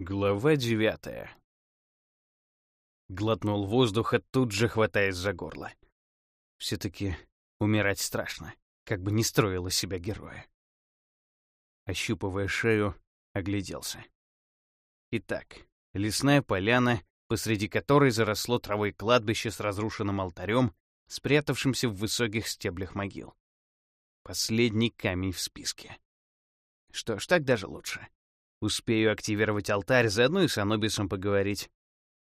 Глава девятая. Глотнул воздуха, тут же хватаясь за горло. Все-таки умирать страшно, как бы не строил из себя героя. Ощупывая шею, огляделся. Итак, лесная поляна, посреди которой заросло травой кладбище с разрушенным алтарем, спрятавшимся в высоких стеблях могил. Последний камень в списке. Что ж, так даже лучше. Успею активировать алтарь, заодно и с Анубисом поговорить.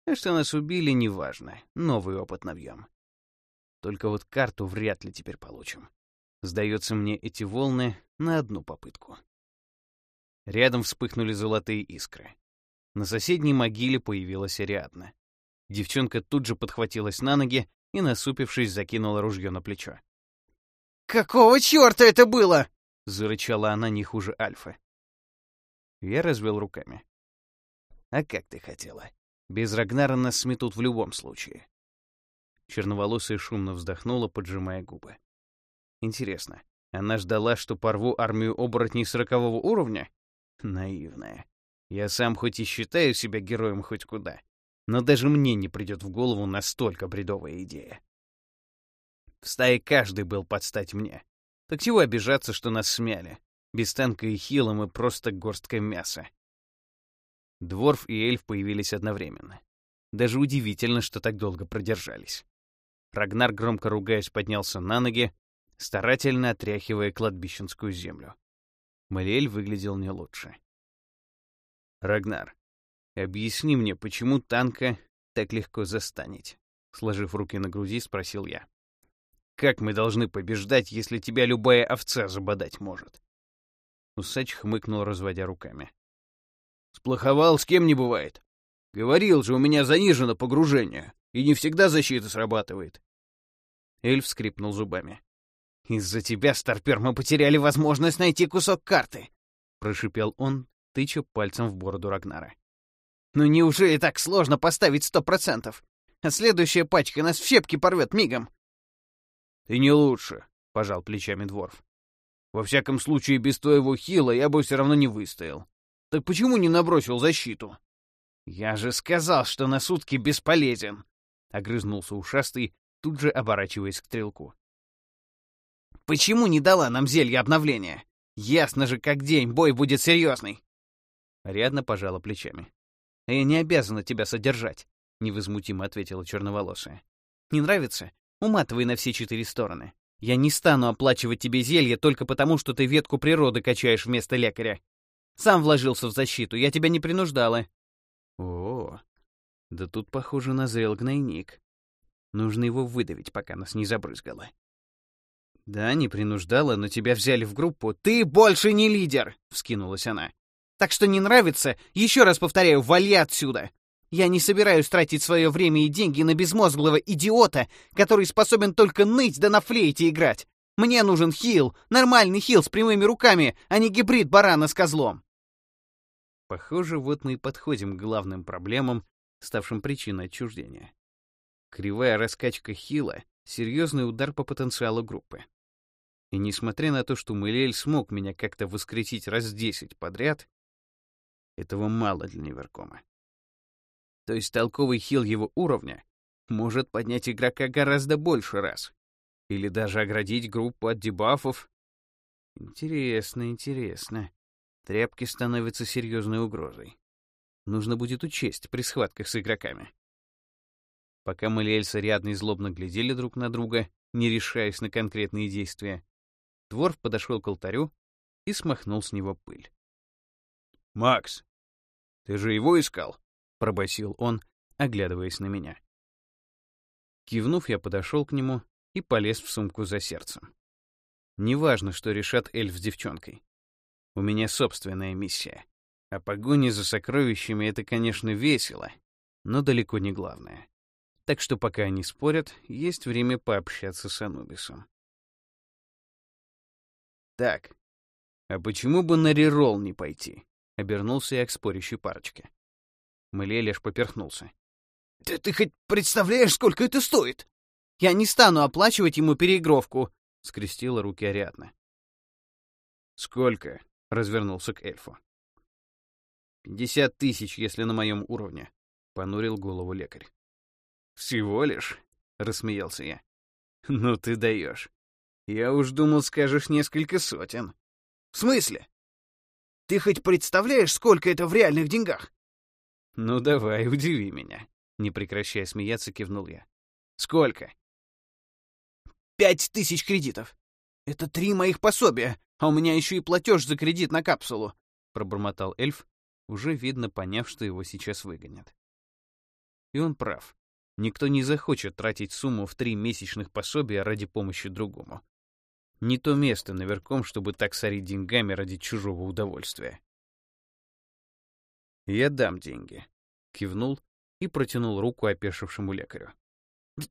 А что нас убили, неважно. Новый опыт набьем. Только вот карту вряд ли теперь получим. Сдается мне эти волны на одну попытку. Рядом вспыхнули золотые искры. На соседней могиле появилась Ариадна. Девчонка тут же подхватилась на ноги и, насупившись, закинула ружье на плечо. «Какого черта это было?» — зарычала она не хуже Альфа. Я развел руками. «А как ты хотела? Без Рагнара нас сметут в любом случае». Черноволосая шумно вздохнула, поджимая губы. «Интересно, она ждала, что порву армию оборотней сорокового уровня? Наивная. Я сам хоть и считаю себя героем хоть куда, но даже мне не придет в голову настолько бредовая идея. В стае каждый был под стать мне. Так чего обижаться, что нас смяли? Без танка и хила мы просто горстка мяса. Дворф и эльф появились одновременно. Даже удивительно, что так долго продержались. Рагнар, громко ругаясь, поднялся на ноги, старательно отряхивая кладбищенскую землю. Малиэль выглядел не лучше. «Рагнар, объясни мне, почему танка так легко застанить?» Сложив руки на груди, спросил я. «Как мы должны побеждать, если тебя любая овца забодать может?» Усач хмыкнул, разводя руками. «Сплоховал, с кем не бывает. Говорил же, у меня занижено погружение, и не всегда защита срабатывает». Эльф скрипнул зубами. «Из-за тебя, Старпер, мы потеряли возможность найти кусок карты!» — прошипел он, тыча пальцем в бороду Рагнара. «Ну неужели так сложно поставить сто процентов? А следующая пачка нас в щепки порвет мигом!» «Ты не лучше», — пожал плечами Дворф. Во всяком случае, без твоего хила я бы все равно не выстоял. Так почему не набросил защиту? Я же сказал, что на сутки бесполезен, огрызнулся ушастый, тут же оборачиваясь к стрелку. Почему не дала нам зелье обновления? Ясно же, как день, бой будет серьезный. Рядно пожала плечами. Я не обязана тебя содержать, невозмутимо ответила черноволосая. Не нравится? Уматывай на все четыре стороны. Я не стану оплачивать тебе зелье только потому, что ты ветку природы качаешь вместо лекаря. Сам вложился в защиту, я тебя не принуждала. О, да тут, похоже, назрел гнойник. Нужно его выдавить, пока нас не забрызгало. Да, не принуждала, но тебя взяли в группу. Ты больше не лидер, вскинулась она. Так что не нравится, еще раз повторяю, вали отсюда. Я не собираюсь тратить свое время и деньги на безмозглого идиота, который способен только ныть да на флейте играть. Мне нужен хил, нормальный хил с прямыми руками, а не гибрид барана с козлом. Похоже, вот мы и подходим к главным проблемам, ставшим причиной отчуждения. Кривая раскачка хила — серьезный удар по потенциалу группы. И несмотря на то, что Мэлель смог меня как-то воскресить раз десять подряд, этого мало для Неверкома. То есть толковый хил его уровня может поднять игрока гораздо больше раз. Или даже оградить группу от дебафов. Интересно, интересно. Тряпки становятся серьезной угрозой. Нужно будет учесть при схватках с игроками. Пока Малиэль с Ариадной злобно глядели друг на друга, не решаясь на конкретные действия, Дворф подошел к алтарю и смахнул с него пыль. «Макс, ты же его искал?» — пробасил он, оглядываясь на меня. Кивнув, я подошел к нему и полез в сумку за сердцем. Неважно, что решат эльф с девчонкой. У меня собственная миссия. А погони за сокровищами — это, конечно, весело, но далеко не главное. Так что пока они спорят, есть время пообщаться с Анубисом. «Так, а почему бы на реролл не пойти?» — обернулся я к спорящей парочке. Мэле лишь поперхнулся. «Ты, «Ты хоть представляешь, сколько это стоит? Я не стану оплачивать ему переигровку!» — скрестила руки Ариадна. «Сколько?» — развернулся к эльфу. «Пятьдесят тысяч, если на моем уровне», — понурил голову лекарь. «Всего лишь?» — рассмеялся я. «Ну ты даешь. Я уж думал, скажешь несколько сотен». «В смысле? Ты хоть представляешь, сколько это в реальных деньгах?» «Ну давай, удиви меня», — не прекращая смеяться, кивнул я. «Сколько?» «Пять тысяч кредитов. Это три моих пособия, а у меня еще и платеж за кредит на капсулу», — пробормотал эльф, уже видно поняв, что его сейчас выгонят. И он прав. Никто не захочет тратить сумму в три месячных пособия ради помощи другому. Не то место наверхом, чтобы так сорить деньгами ради чужого удовольствия. «Я дам деньги», — кивнул и протянул руку опешившему лекарю.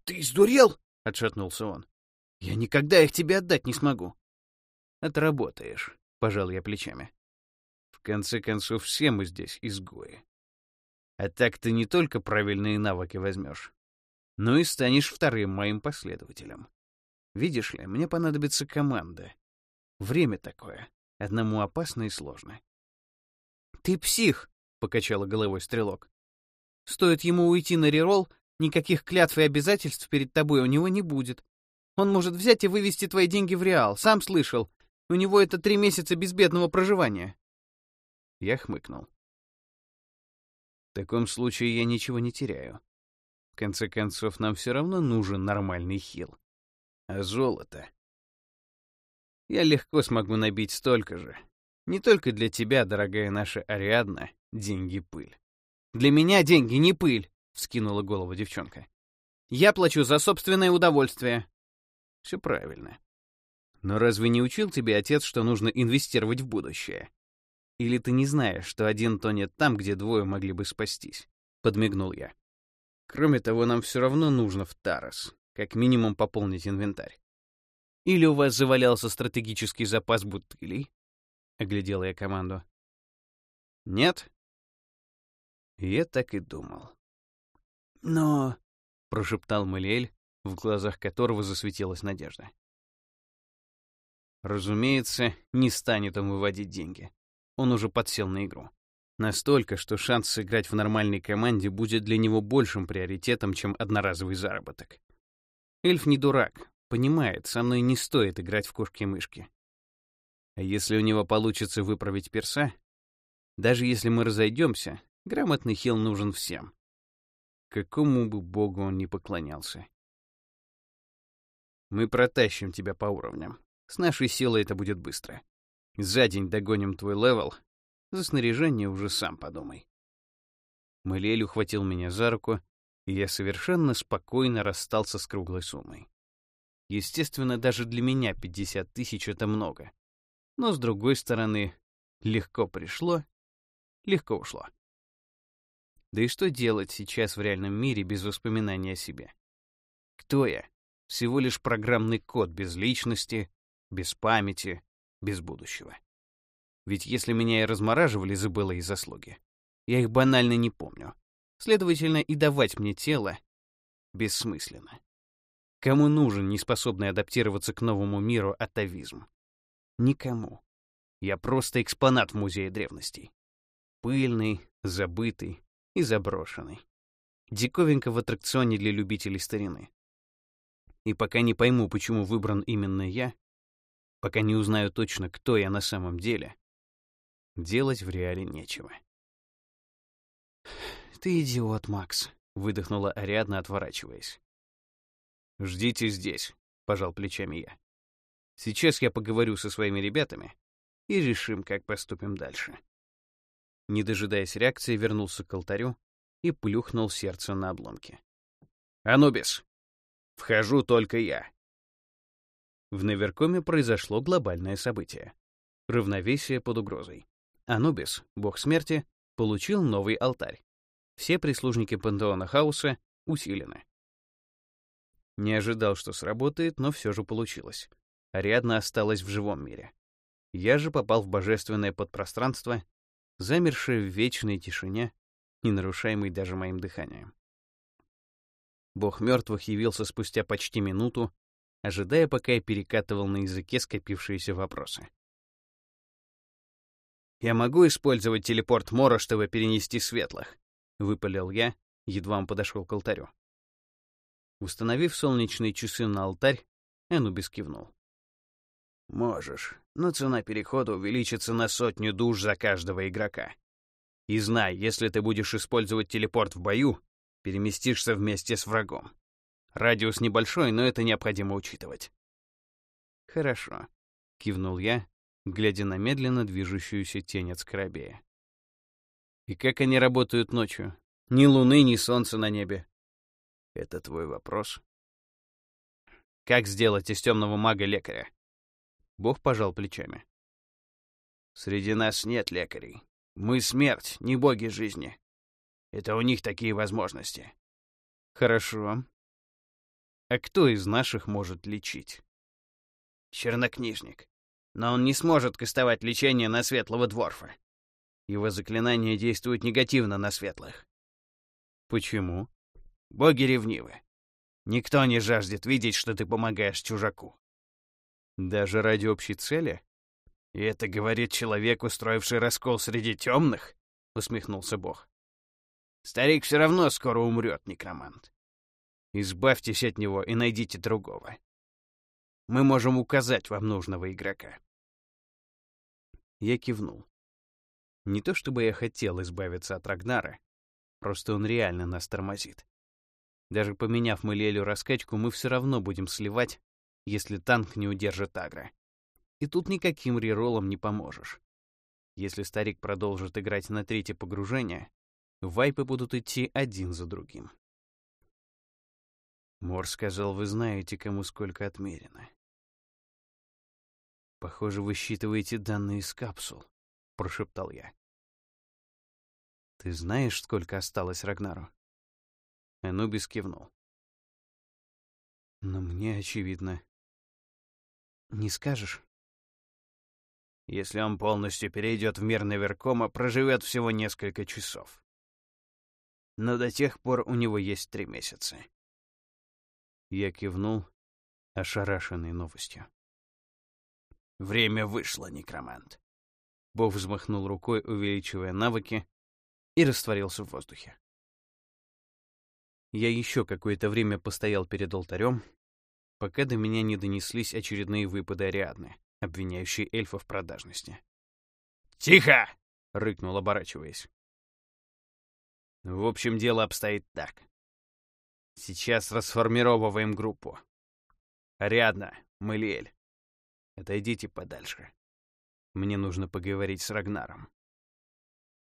«Ты сдурел?» — отшатнулся он. «Я никогда их тебе отдать не смогу». «Отработаешь», — пожал я плечами. «В конце концов, все мы здесь изгои. А так ты не только правильные навыки возьмешь, но и станешь вторым моим последователем. Видишь ли, мне понадобится команда. Время такое. Одному опасно и сложно. «Ты псих!» — покачала головой стрелок. «Стоит ему уйти на реролл, никаких клятв и обязательств перед тобой у него не будет. Он может взять и вывести твои деньги в реал, сам слышал. У него это три месяца безбедного проживания». Я хмыкнул. В таком случае я ничего не теряю. В конце концов, нам все равно нужен нормальный хил. А золото... Я легко смогу набить столько же. Не только для тебя, дорогая наша Ариадна, деньги пыль. «Для меня деньги не пыль», — вскинула голову девчонка. «Я плачу за собственное удовольствие». Все правильно. Но разве не учил тебе отец, что нужно инвестировать в будущее? Или ты не знаешь, что один тонет там, где двое могли бы спастись?» — подмигнул я. «Кроме того, нам все равно нужно в Тарас, как минимум пополнить инвентарь. Или у вас завалялся стратегический запас бутылей?» — оглядела я команду. «Нет?» Я так и думал. «Но...» — прошептал Малиэль, в глазах которого засветилась надежда. Разумеется, не станет он выводить деньги он уже подсел на игру. Настолько, что шанс сыграть в нормальной команде будет для него большим приоритетом, чем одноразовый заработок. Эльф не дурак, понимает, со мной не стоит играть в кошки-мышки. А если у него получится выправить перса, даже если мы разойдемся, грамотный хил нужен всем. Какому бы богу он ни поклонялся. Мы протащим тебя по уровням. С нашей силой это будет быстро. За день догоним твой левел. За снаряжение уже сам подумай. Мэлель ухватил меня за руку, и я совершенно спокойно расстался с круглой суммой. Естественно, даже для меня 50 тысяч — это много. Но, с другой стороны, легко пришло, легко ушло. Да и что делать сейчас в реальном мире без воспоминаний о себе? Кто я? Всего лишь программный код без личности, без памяти, без будущего. Ведь если меня и размораживали за былые заслуги, я их банально не помню. Следовательно, и давать мне тело бессмысленно. Кому нужен неспособный адаптироваться к новому миру атовизм? Никому. Я просто экспонат в музее древностей. Пыльный, забытый и заброшенный. Диковинка в аттракционе для любителей старины. И пока не пойму, почему выбран именно я, Пока не узнаю точно, кто я на самом деле, делать в реале нечего. «Ты идиот, Макс», — выдохнула Ариадна, отворачиваясь. «Ждите здесь», — пожал плечами я. «Сейчас я поговорю со своими ребятами и решим, как поступим дальше». Не дожидаясь реакции, вернулся к алтарю и плюхнул сердце на обломки. «Анубис! Вхожу только я!» В Неверкоме произошло глобальное событие. Равновесие под угрозой. Анубис, бог смерти, получил новый алтарь. Все прислужники пантеона хаоса усилены. Не ожидал, что сработает, но все же получилось. Ариадна осталась в живом мире. Я же попал в божественное подпространство, замершее в вечной тишине, не нарушаемой даже моим дыханием. Бог мертвых явился спустя почти минуту, ожидая, пока я перекатывал на языке скопившиеся вопросы. «Я могу использовать телепорт Мора, чтобы перенести светлых?» — выпалил я, едва он подошел к алтарю. Установив солнечные часы на алтарь, Энубис кивнул. «Можешь, но цена перехода увеличится на сотню душ за каждого игрока. И знай, если ты будешь использовать телепорт в бою, переместишься вместе с врагом. Радиус небольшой, но это необходимо учитывать». «Хорошо», — кивнул я, глядя на медленно движущуюся тень от скоробея. «И как они работают ночью? Ни луны, ни солнца на небе». «Это твой вопрос?» «Как сделать из темного мага лекаря?» Бог пожал плечами. «Среди нас нет лекарей. Мы смерть, не боги жизни. Это у них такие возможности». «Хорошо. А кто из наших может лечить?» «Чернокнижник. Но он не сможет кастовать лечение на светлого дворфа. Его заклинания действуют негативно на светлых». «Почему?» «Боги ревнивы. Никто не жаждет видеть, что ты помогаешь чужаку. Даже ради общей цели? И это говорит человек, устроивший раскол среди темных? Усмехнулся Бог. Старик все равно скоро умрет, некромант. Избавьтесь от него и найдите другого. Мы можем указать вам нужного игрока. Я кивнул. Не то чтобы я хотел избавиться от Рагнара, просто он реально нас тормозит. Даже поменяв Малиэлю раскачку, мы все равно будем сливать, если танк не удержит агро. И тут никаким реролом не поможешь. Если старик продолжит играть на третье погружение, вайпы будут идти один за другим. Мор сказал, вы знаете, кому сколько отмерено. Похоже, вы считываете данные из капсул, прошептал я. Ты знаешь, сколько осталось Рагнару? Энубис кивнул. Но мне очевидно. Не скажешь? Если он полностью перейдет в мир Наверкома, проживет всего несколько часов. Но до тех пор у него есть три месяца. Я кивнул, ошарашенный новостью. Время вышло, некромант. Бог взмахнул рукой, увеличивая навыки, и растворился в воздухе. Я еще какое-то время постоял перед алтарем, пока до меня не донеслись очередные выпады Ариадны, обвиняющие эльфа в продажности. «Тихо!» — рыкнул, оборачиваясь. В общем, дело обстоит так. Сейчас расформировываем группу. Ариадна, Мэлиэль, отойдите подальше. Мне нужно поговорить с Рагнаром.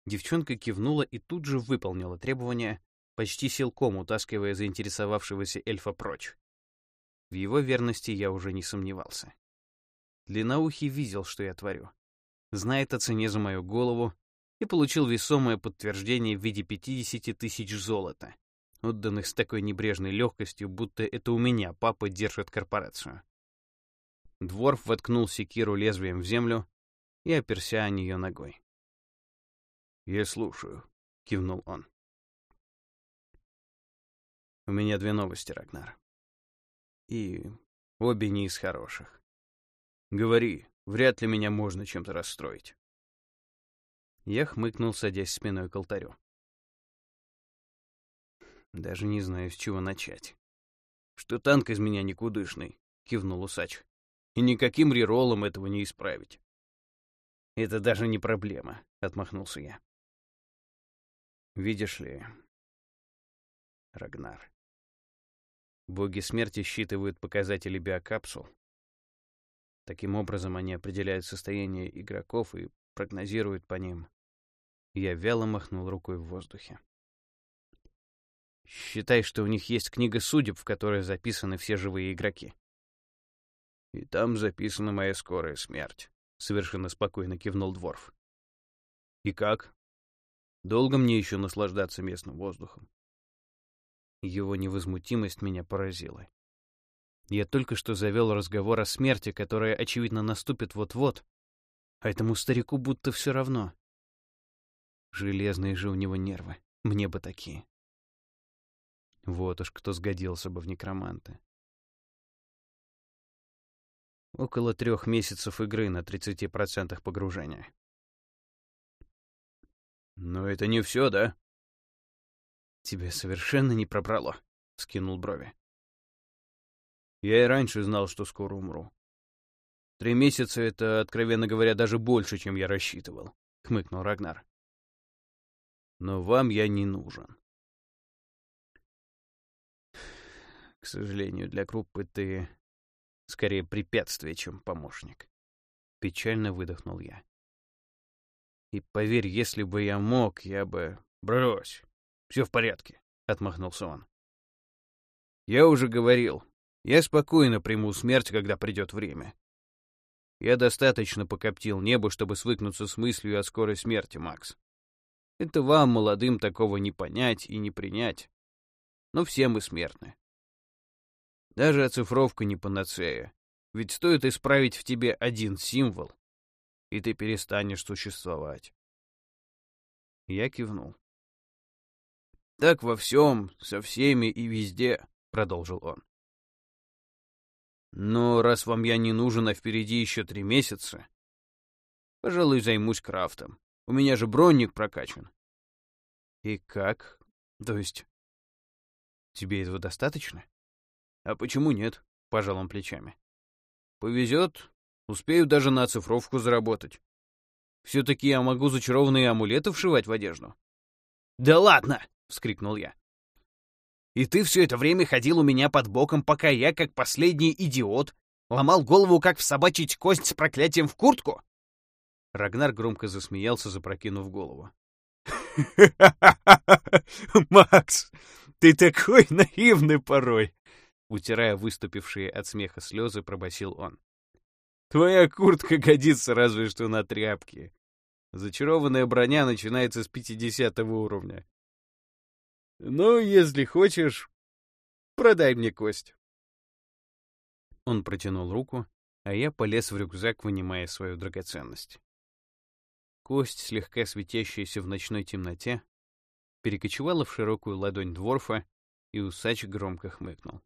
Девчонка кивнула и тут же выполнила требование, почти силком утаскивая заинтересовавшегося эльфа прочь. В его верности я уже не сомневался. Длинноухий видел, что я творю. Знает о цене за мою голову и получил весомое подтверждение в виде 50 тысяч золота, отданных с такой небрежной легкостью, будто это у меня папа держит корпорацию. Дворф воткнул секиру лезвием в землю и оперся о нее ногой. «Я слушаю», — кивнул он. У меня две новости, Рагнар. И обе не из хороших. Говори, вряд ли меня можно чем-то расстроить. Я хмыкнул, садясь спиной к алтарю. Даже не знаю, с чего начать. Что танк из меня никудышный, кивнул усач. И никаким реролом этого не исправить. Это даже не проблема, отмахнулся я. Видишь ли, Рагнар. Боги смерти считывают показатели биокапсул. Таким образом, они определяют состояние игроков и прогнозируют по ним. Я вяло махнул рукой в воздухе. Считай, что у них есть книга судеб, в которой записаны все живые игроки. И там записана моя скорая смерть, совершенно спокойно кивнул Дворф. И как? Долго мне еще наслаждаться местным воздухом? Его невозмутимость меня поразила. Я только что завел разговор о смерти, которая, очевидно, наступит вот-вот, а этому старику будто все равно. Железные же у него нервы, мне бы такие. Вот уж кто сгодился бы в некроманты. Около трех месяцев игры на 30% погружения. Но это не все, да? Тебе совершенно не пробрало, скинул брови. Я и раньше знал, что скоро умру. Три месяца — это, откровенно говоря, даже больше, чем я рассчитывал, — хмыкнул Рагнар. Но вам я не нужен. К сожалению, для группы ты скорее препятствие, чем помощник. Печально выдохнул я. И поверь, если бы я мог, я бы... Брось, все в порядке, — отмахнулся он. Я уже говорил, я спокойно приму смерть, когда придет время. Я достаточно покоптил небо, чтобы свыкнуться с мыслью о скорой смерти, Макс. Это вам, молодым, такого не понять и не принять. Но все мы смертны. Даже оцифровка не панацея. Ведь стоит исправить в тебе один символ, и ты перестанешь существовать. Я кивнул. «Так во всем, со всеми и везде», — продолжил он. Но раз вам я не нужен, а впереди еще три месяца, пожалуй, займусь крафтом. У меня же бронник прокачан. И как? То есть, тебе этого достаточно? А почему нет? Пожал он плечами. Повезет, успею даже на оцифровку заработать. Все-таки я могу зачарованные амулеты вшивать в одежду. «Да ладно!» — вскрикнул я. И ты все это время ходил у меня под боком, пока я, как последний идиот, ломал голову, как всобачить кость с проклятием в куртку?» Рагнар громко засмеялся, запрокинув голову. «Макс, ты такой наивный порой!» Утирая выступившие от смеха слезы, пробасил он. «Твоя куртка годится разве что на тряпки. Зачарованная броня начинается с 50 уровня. Ну, если хочешь, продай мне кость. Он протянул руку, а я полез в рюкзак, вынимая свою драгоценность. Кость, слегка светящаяся в ночной темноте, перекочевала в широкую ладонь дворфа, и усач громко хмыкнул.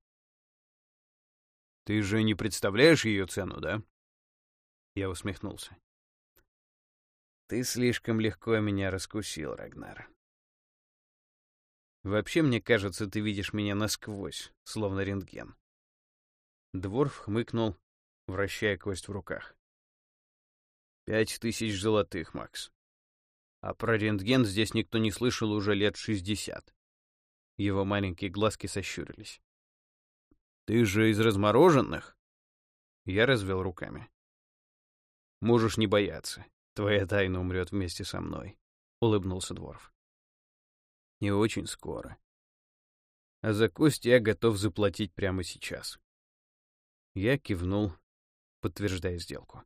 «Ты же не представляешь ее цену, да?» Я усмехнулся. «Ты слишком легко меня раскусил, Рагнар. Вообще, мне кажется, ты видишь меня насквозь, словно рентген. Дворф хмыкнул, вращая кость в руках. Пять тысяч золотых, Макс. А про рентген здесь никто не слышал уже лет шестьдесят. Его маленькие глазки сощурились. Ты же из размороженных? Я развел руками. Можешь не бояться. Твоя тайна умрет вместе со мной, — улыбнулся Дворф. Не очень скоро. А за кость я готов заплатить прямо сейчас. Я кивнул, подтверждая сделку.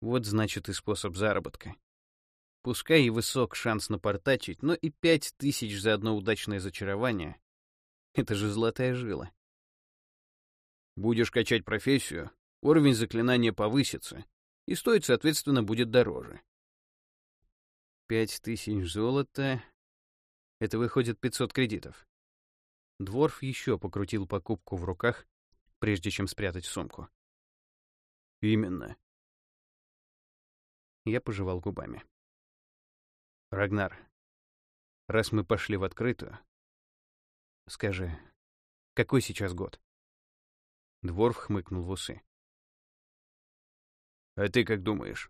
Вот значит и способ заработка. Пускай и высок шанс напортачить, но и пять тысяч за одно удачное зачарование — это же золотая жила. Будешь качать профессию, уровень заклинания повысится, и стоить, соответственно, будет дороже. Пять тысяч золота это выходит 500 кредитов. Дворф еще покрутил покупку в руках, прежде чем спрятать в сумку. «Именно». Я пожевал губами. «Рагнар, раз мы пошли в открытую, скажи, какой сейчас год?» Дворф хмыкнул в усы. «А ты как думаешь?»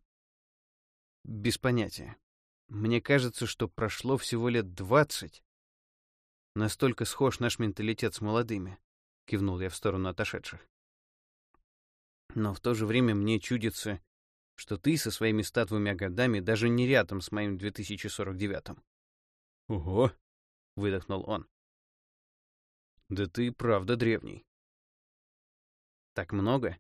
«Без понятия. Мне кажется, что прошло всего лет двадцать. Настолько схож наш менталитет с молодыми, кивнул я в сторону отошедших. Но в то же время мне чудится, что ты со своими ста двумя годами даже не рядом с моим 2049-м. Ого, выдохнул он. Да ты правда древний. Так много?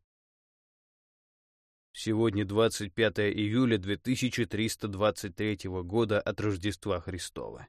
Сегодня 25 июля 2323 года от Рождества Христова.